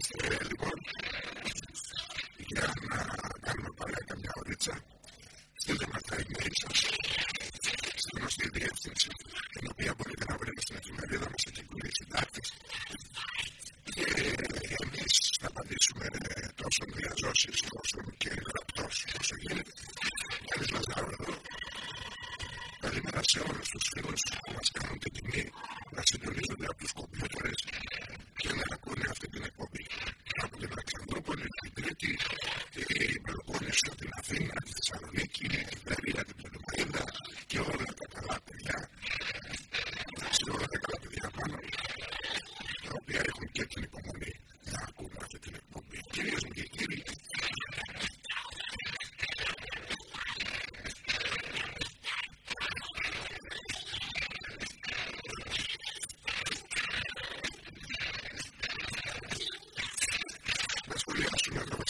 Gracias.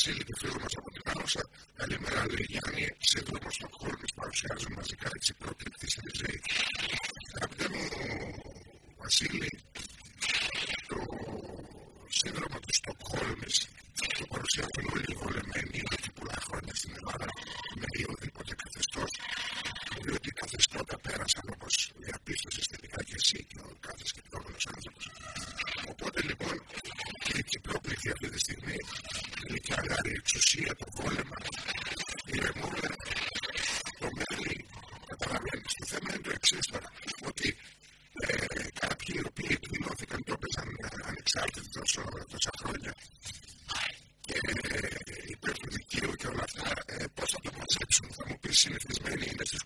Βασίλη και φίλος μας από την Άουσα. Καλημέρα, λέει Γιάννη. Σε δρόμο Στοκχόλμη παρουσιάζουν μαζικά έτσι ανεξάρτητη τόσο, τόσα χρόνια. Και υπέρ του δικαίου και όλα αυτά, ε, πώς θα το μαζέψουν, θα μου πεις, συνηθισμένοι είναι στις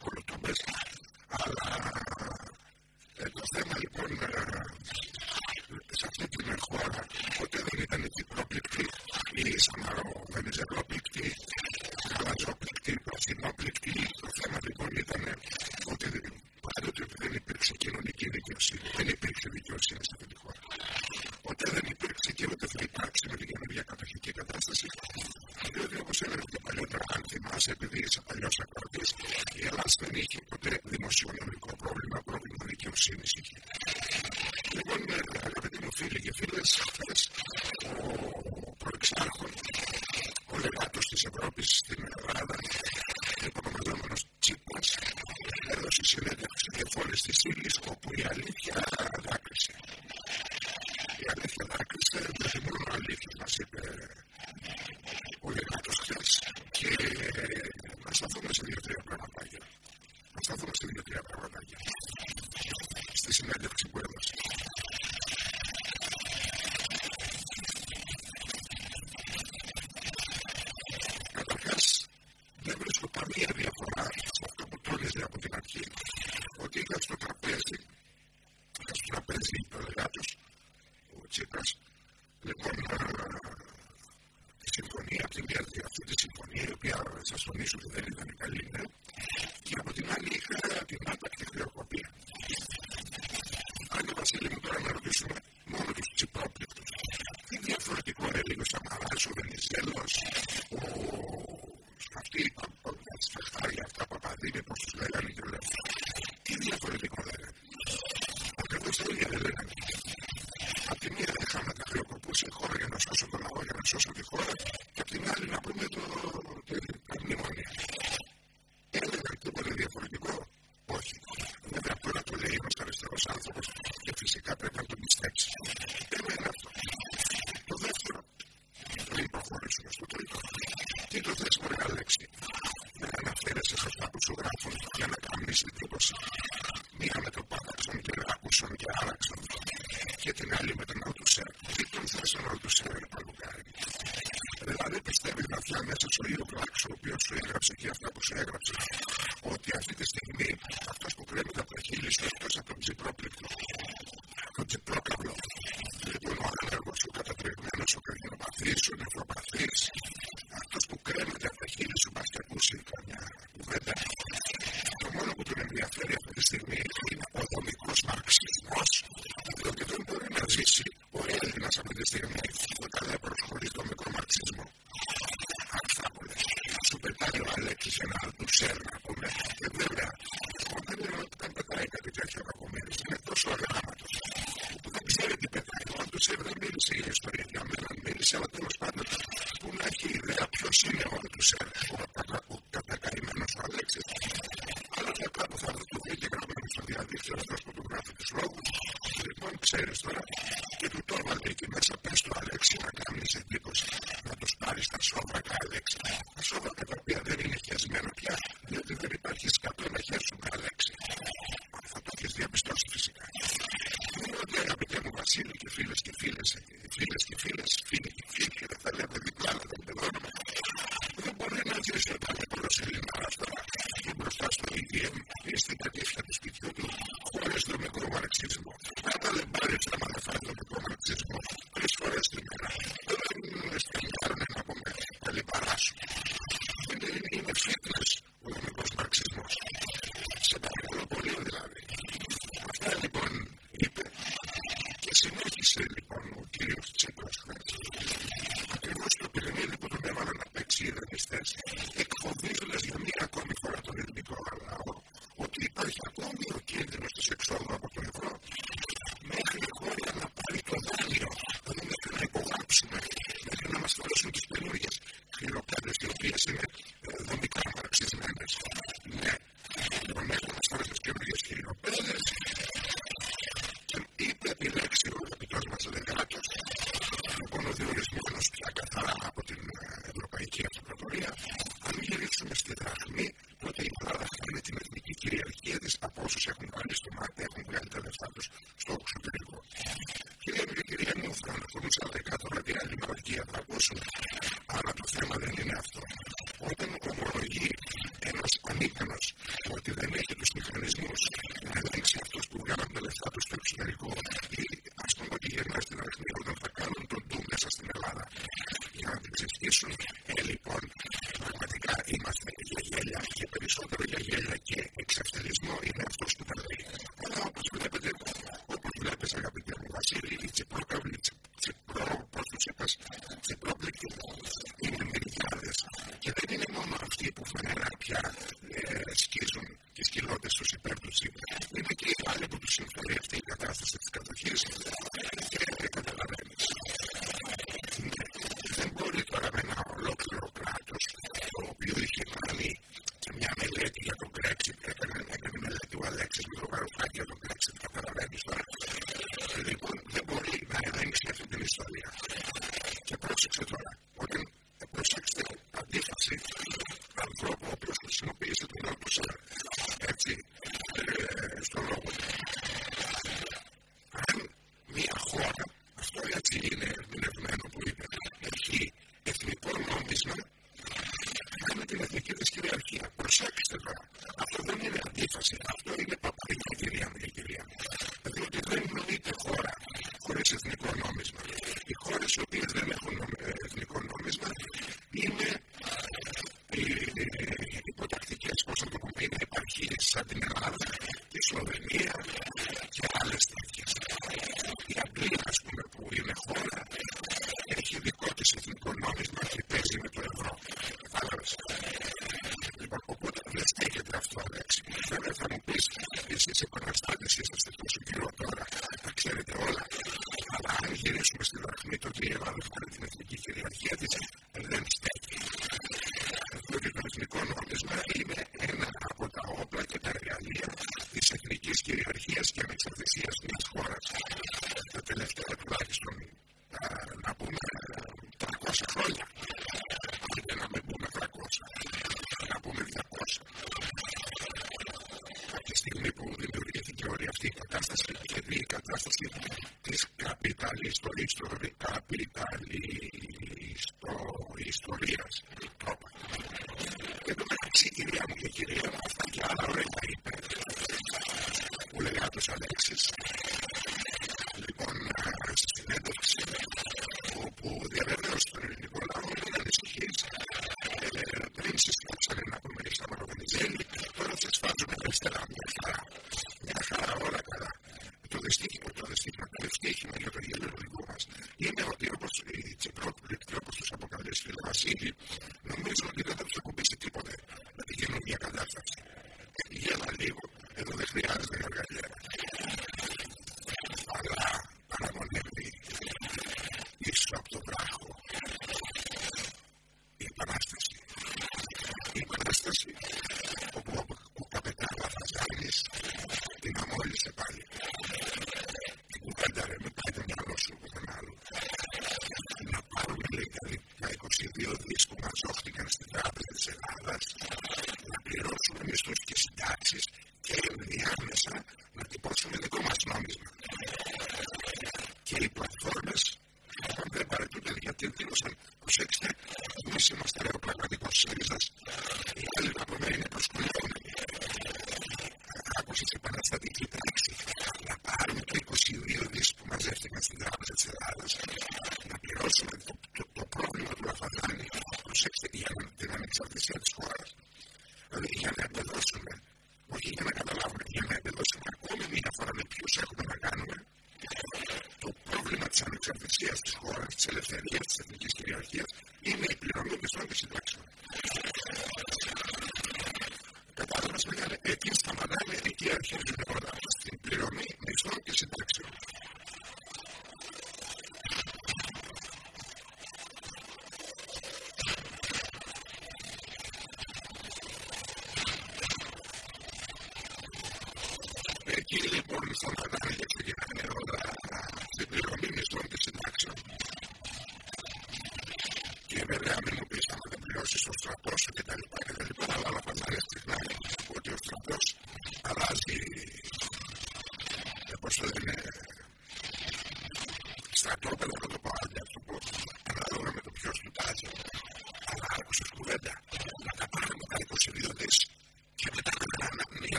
ξέρεις τώρα. Και του το έβαλε εκεί μέσα Πες του Αλέξη να κάνεις εντύπωση. Να του πάρεις τα σόβρακα Αλέξη τα σώματα τα οποία δεν είναι χιασμένα πια διότι δεν Israel. χρόνια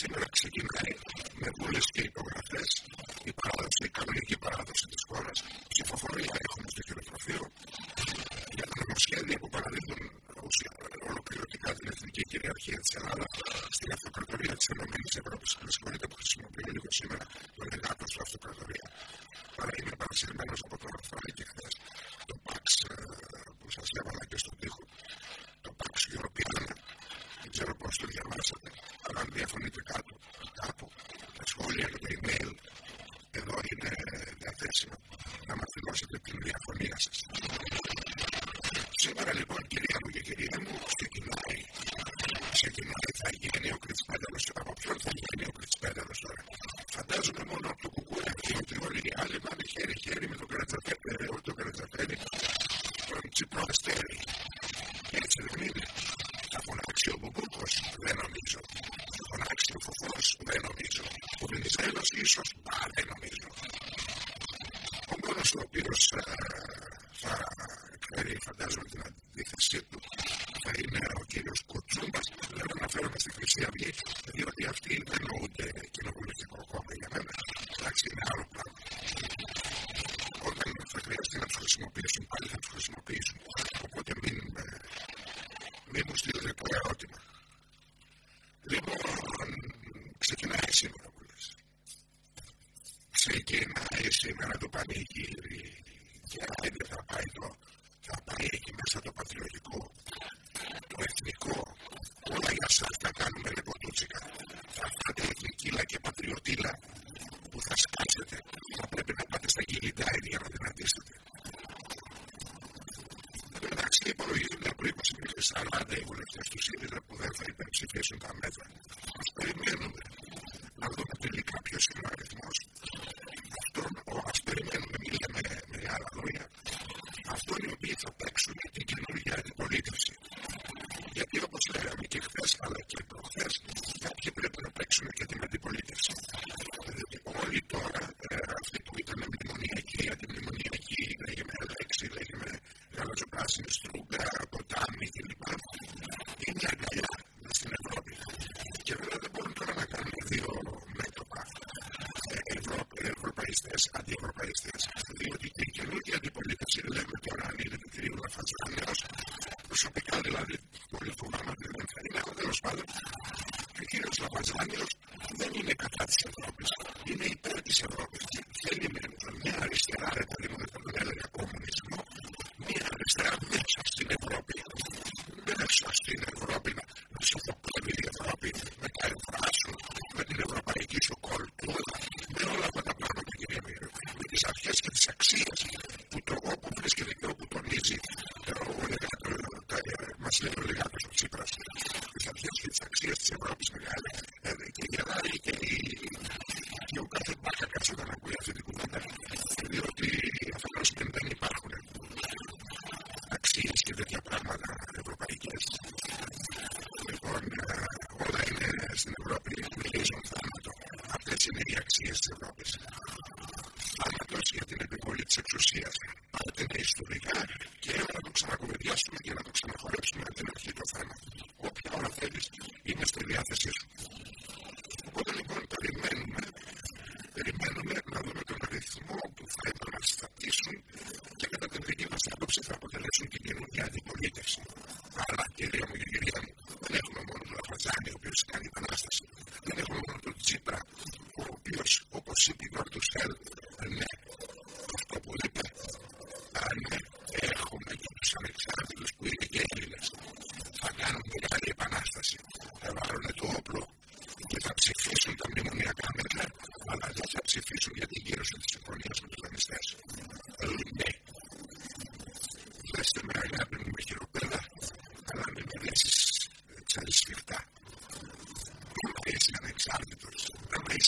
σήμερα ξεκινάει με βούλε και υπογραφές η παράδοση, η κανονική παράδοση της χώρας. Ψηφοφορία έχουμε στο χειροτροφείο για τα νομοσχέδια που παραδίδουν ολοκληρωτικά την εθνική κυριαρχία της Ελλάδας στην αυτοκρατορία της Ενωμένης Ευρώπης. Με συγχωρείτε που χρησιμοποιώ λίγο σήμερα το εργάτη του αυτοκρατορία. Παρά είναι παρασυρμένος από τον Αρθρόνη και χθες το ΠΑΞ ε, που σας έβαλα και στον τοίχο. Το ΠΑΞ European. Δεν ξέρω πώς το διαβάσατε αν διαφωνείτε κάτω, κάπου, τα σχόλια και τα email, εδώ είναι διαθέσιμο να μας δηλώσετε την διαφωνία σας. Σήμερα λοιπόν κυρία μου και κυρία because you know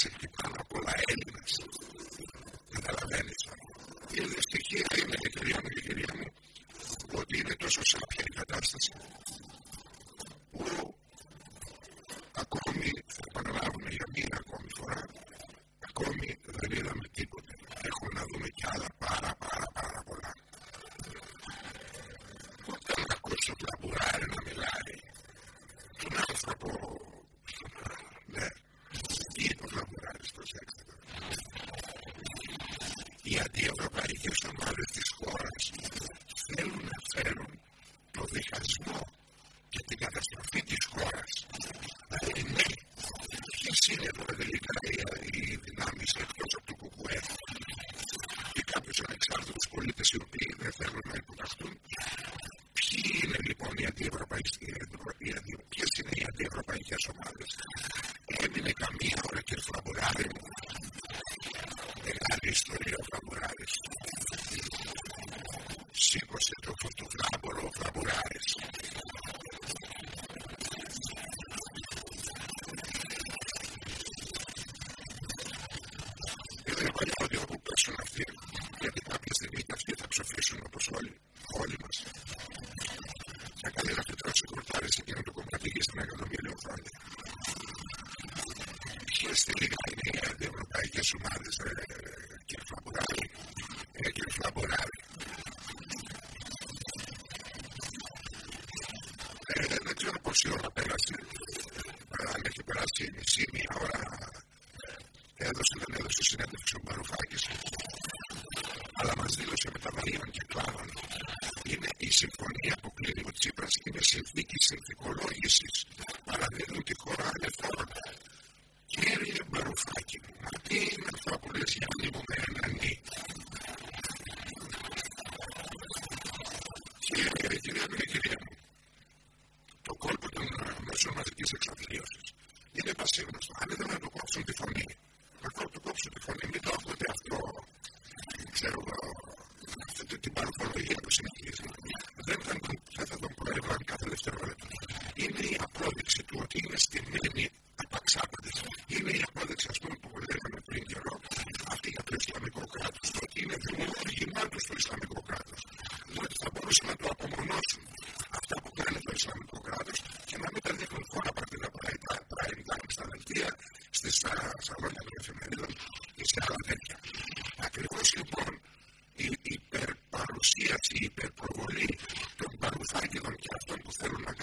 basic I'm of these warriors Σήμερα το πρωί του γράμματο γράμματο γράμματοι ο παλιόδη ο οποίο αναφέρθηκε για την κάποιε θα ψοφίσουν όπως όλοι μας. Τα καλήρα του τώρα που θα πάρε και να το κομμάτι και στην αγρονομία λεωφάλια. Σήμερα το πρωί receive ya estoy ser una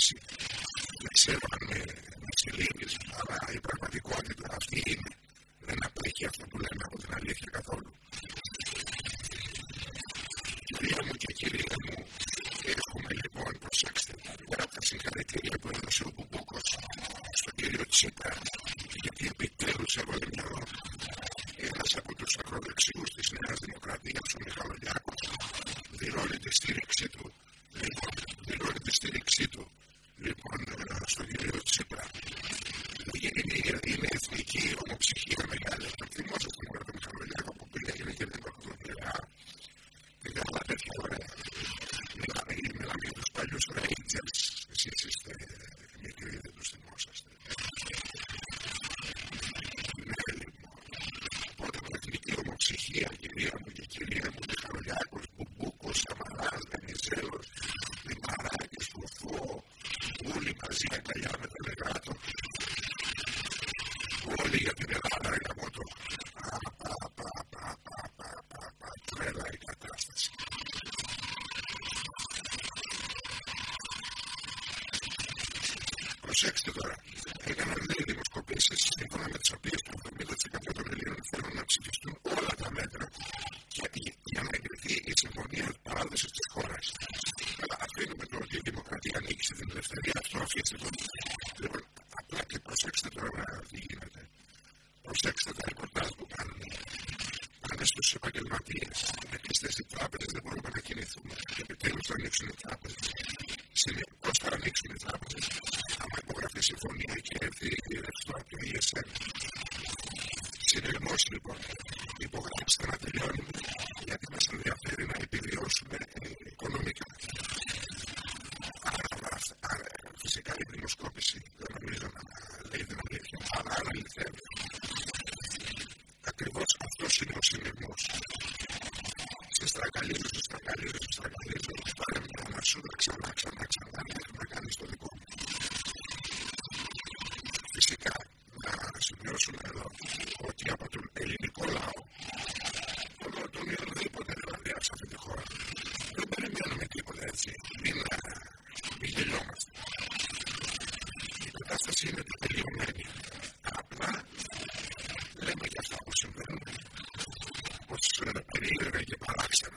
mercy προσέξτε τώρα, έκανα δύο δημοσκοπήσεις σύμφωνα με τις οποίες Κρίνευε και παράξενα.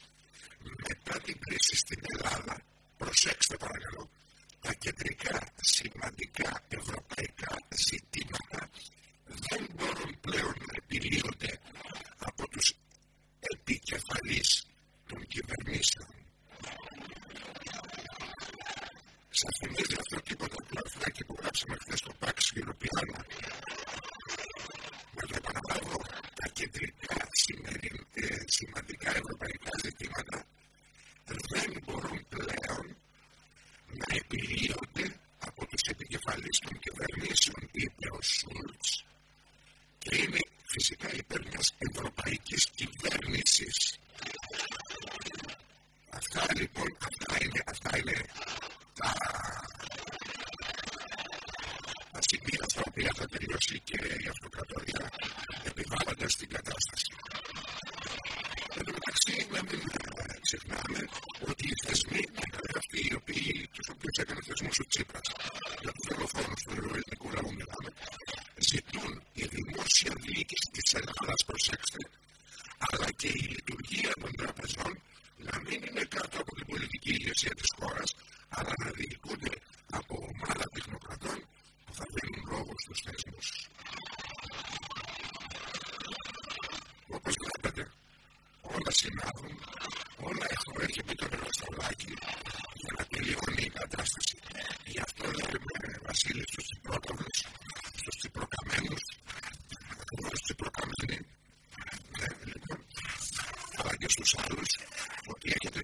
κεντρικά. ότι έρχεται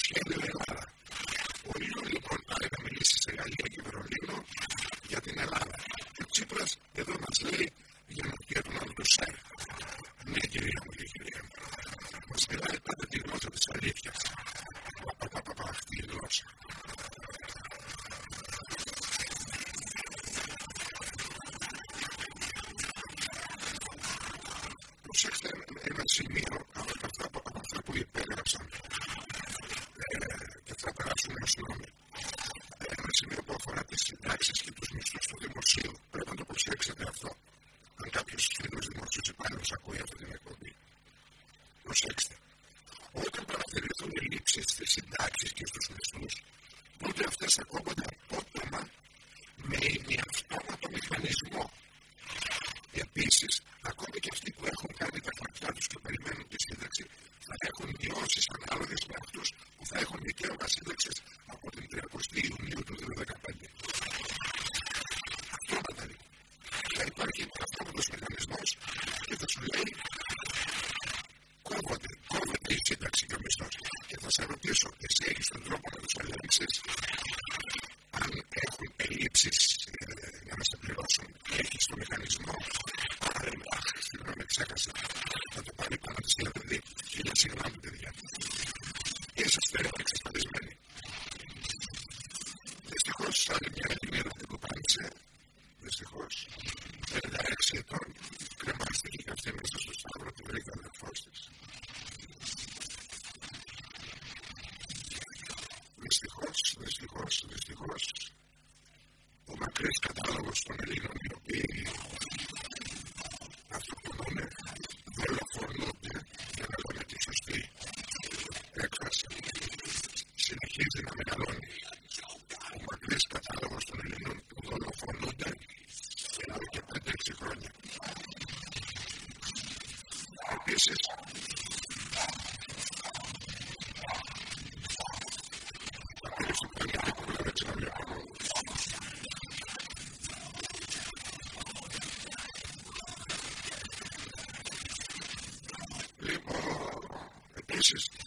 Just.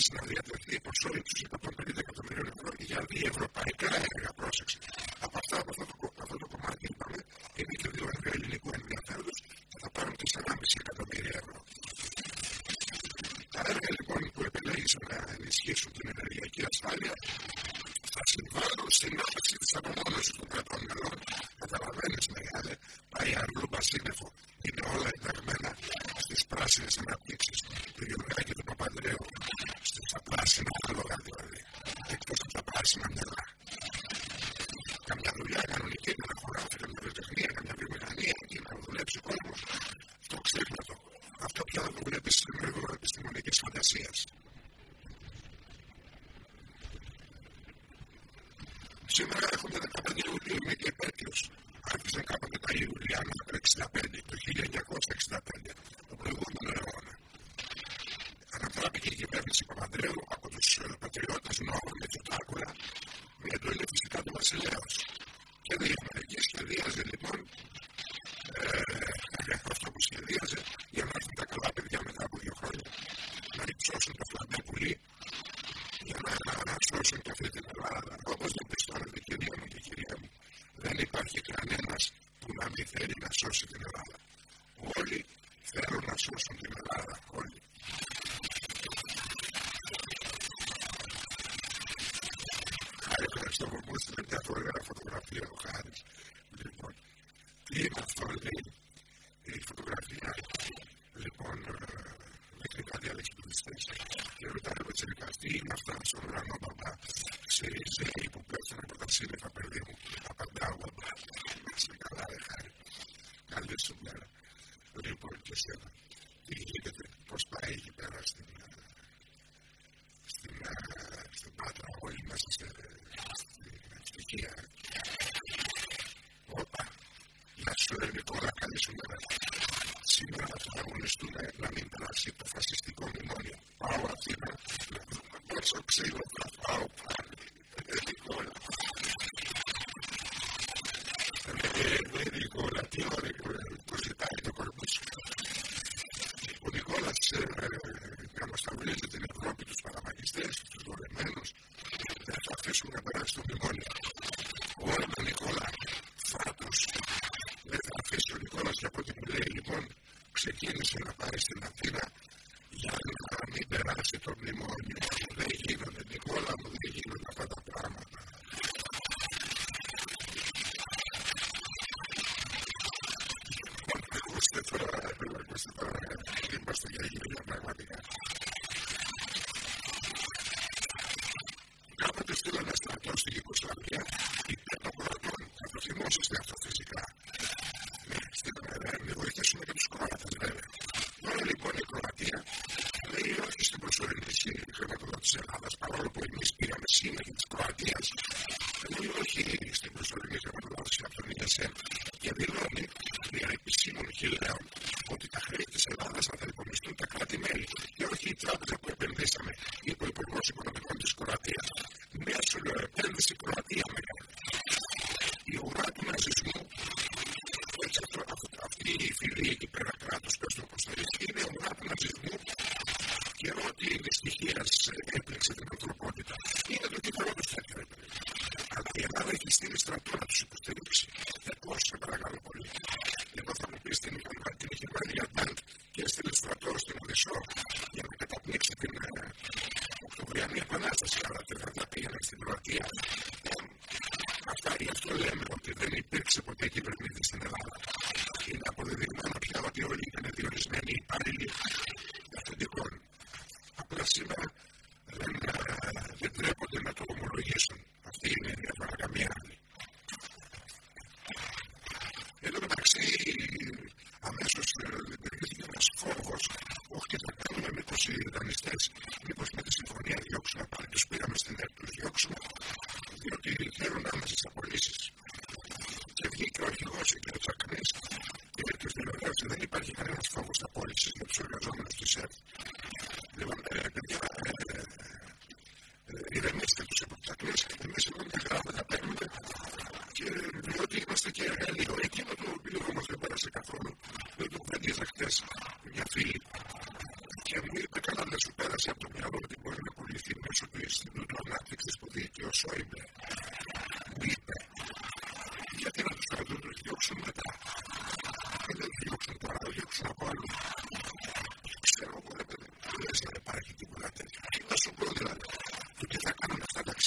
Να σταυρίζεται την Ευρώπη, τους παραμαγιστές, τους δωρεμένους, information τα κράτη-μέλη και όχι η τράπεζα που επενδύσαμε ή ο Υπουργός Οικονομικών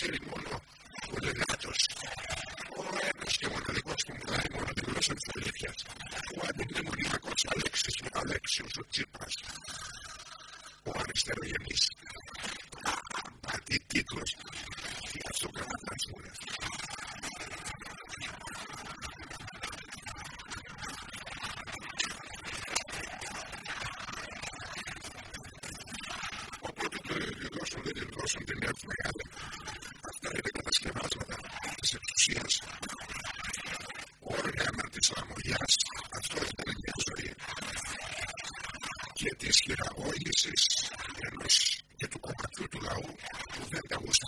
церемонию quisiera hoy es, es que tu compras tu lado, pues de gusto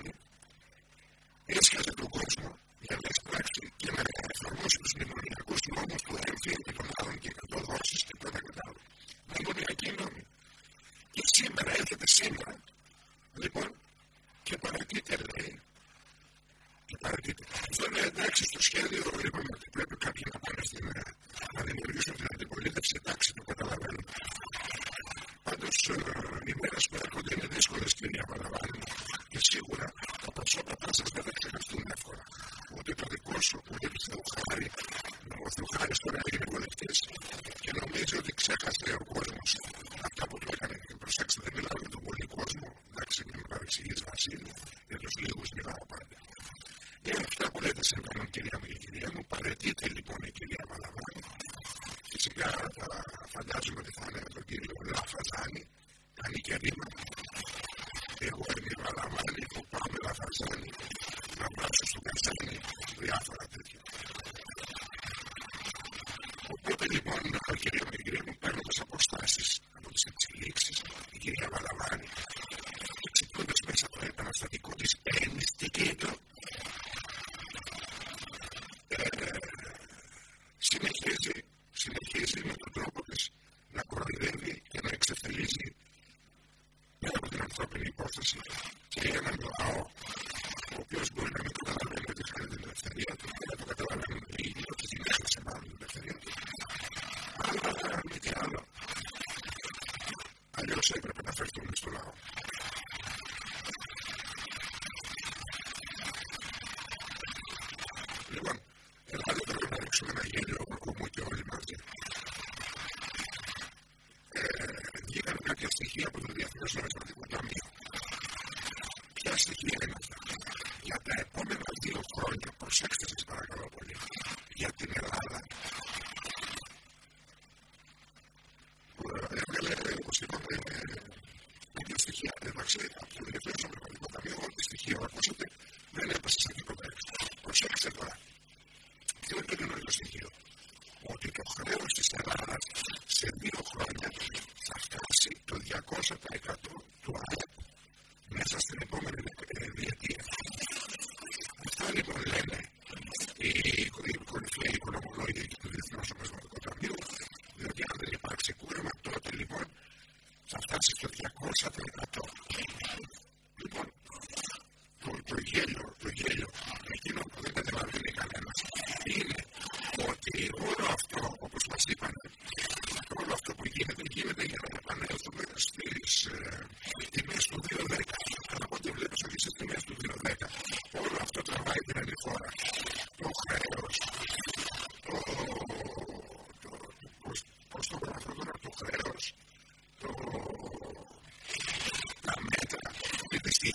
personas a.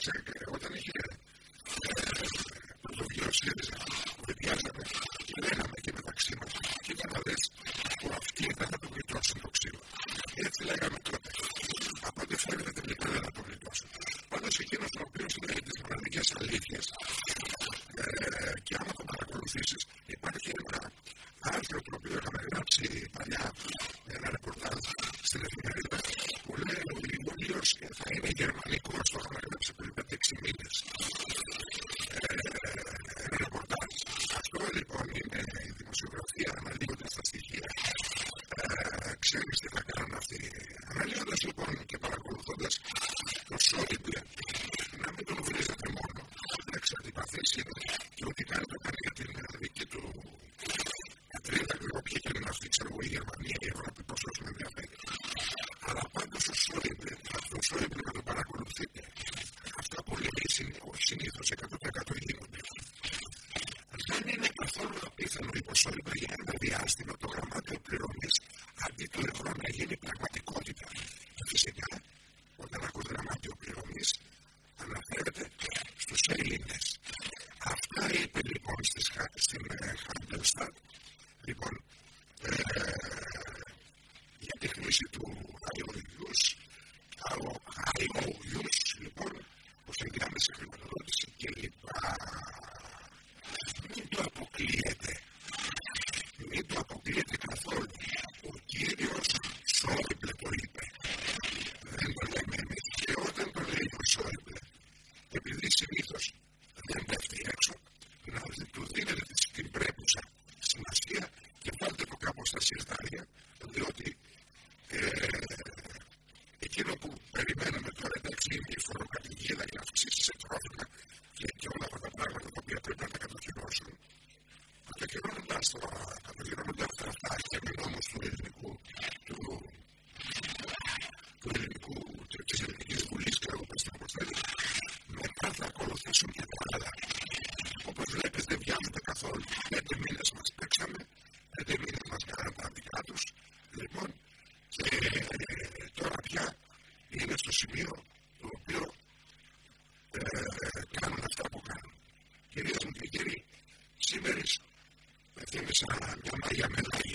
Ξέρετε, όταν είχε Thanks a lot. tienes a Yamela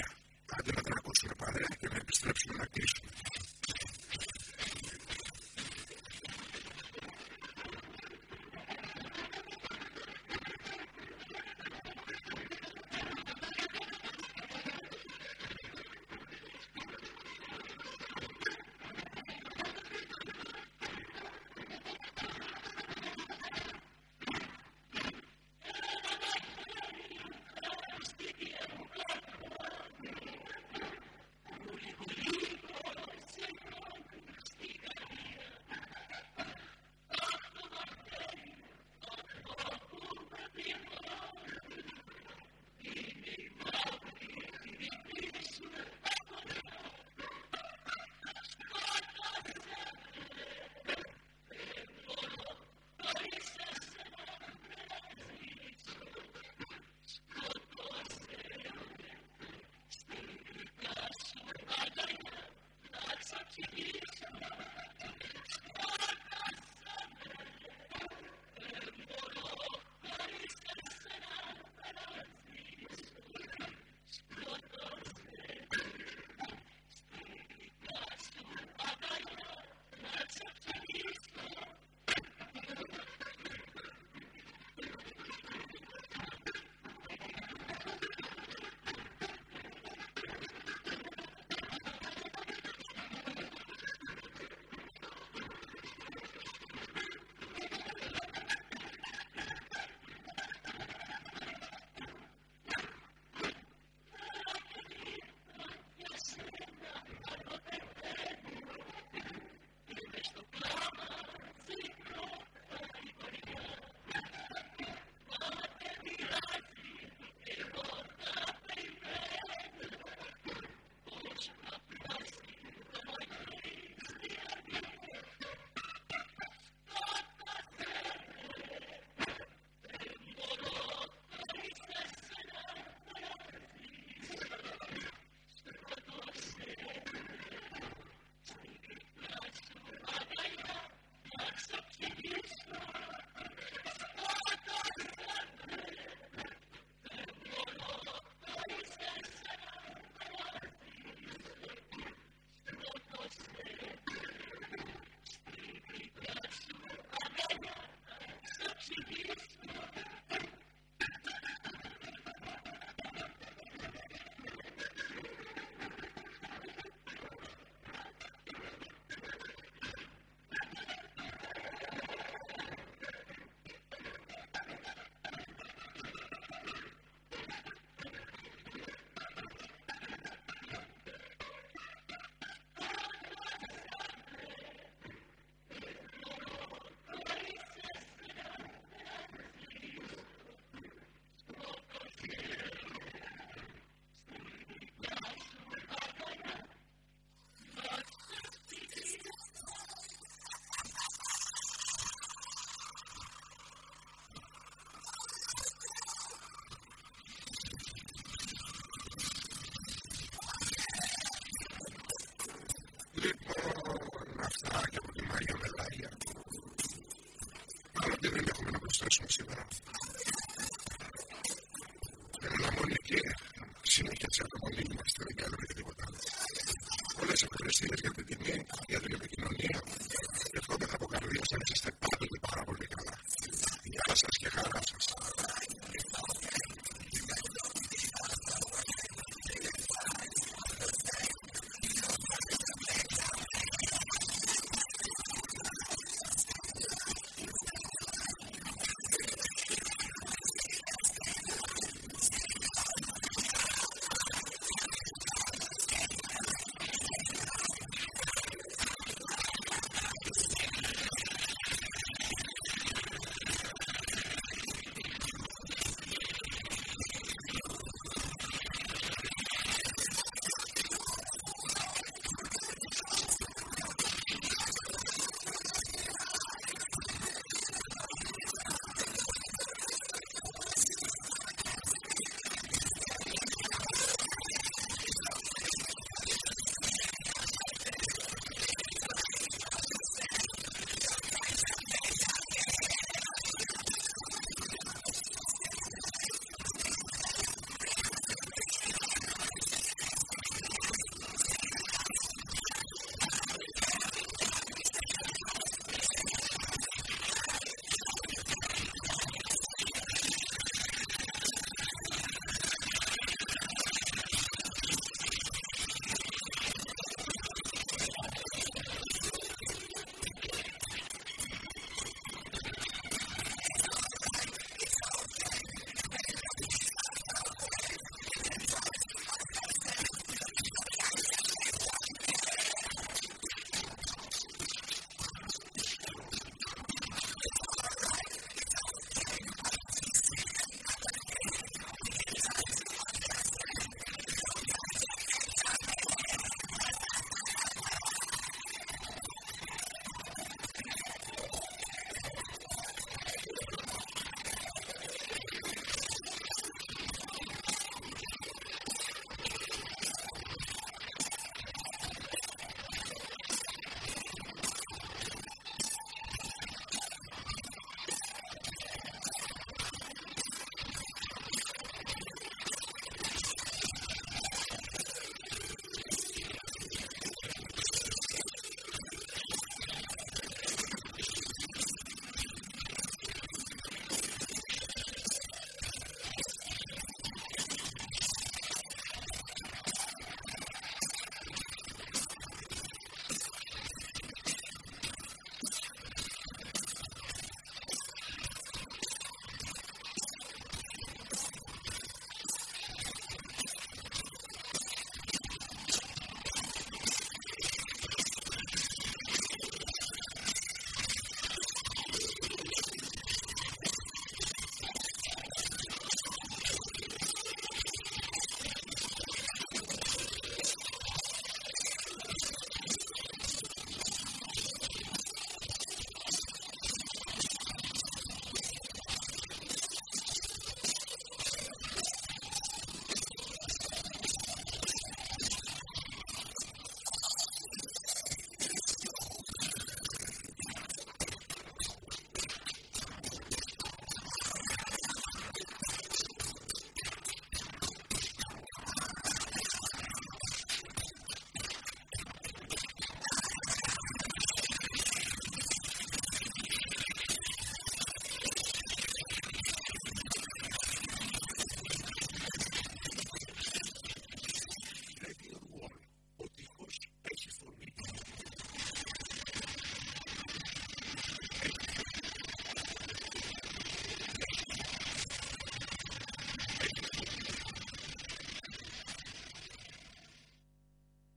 για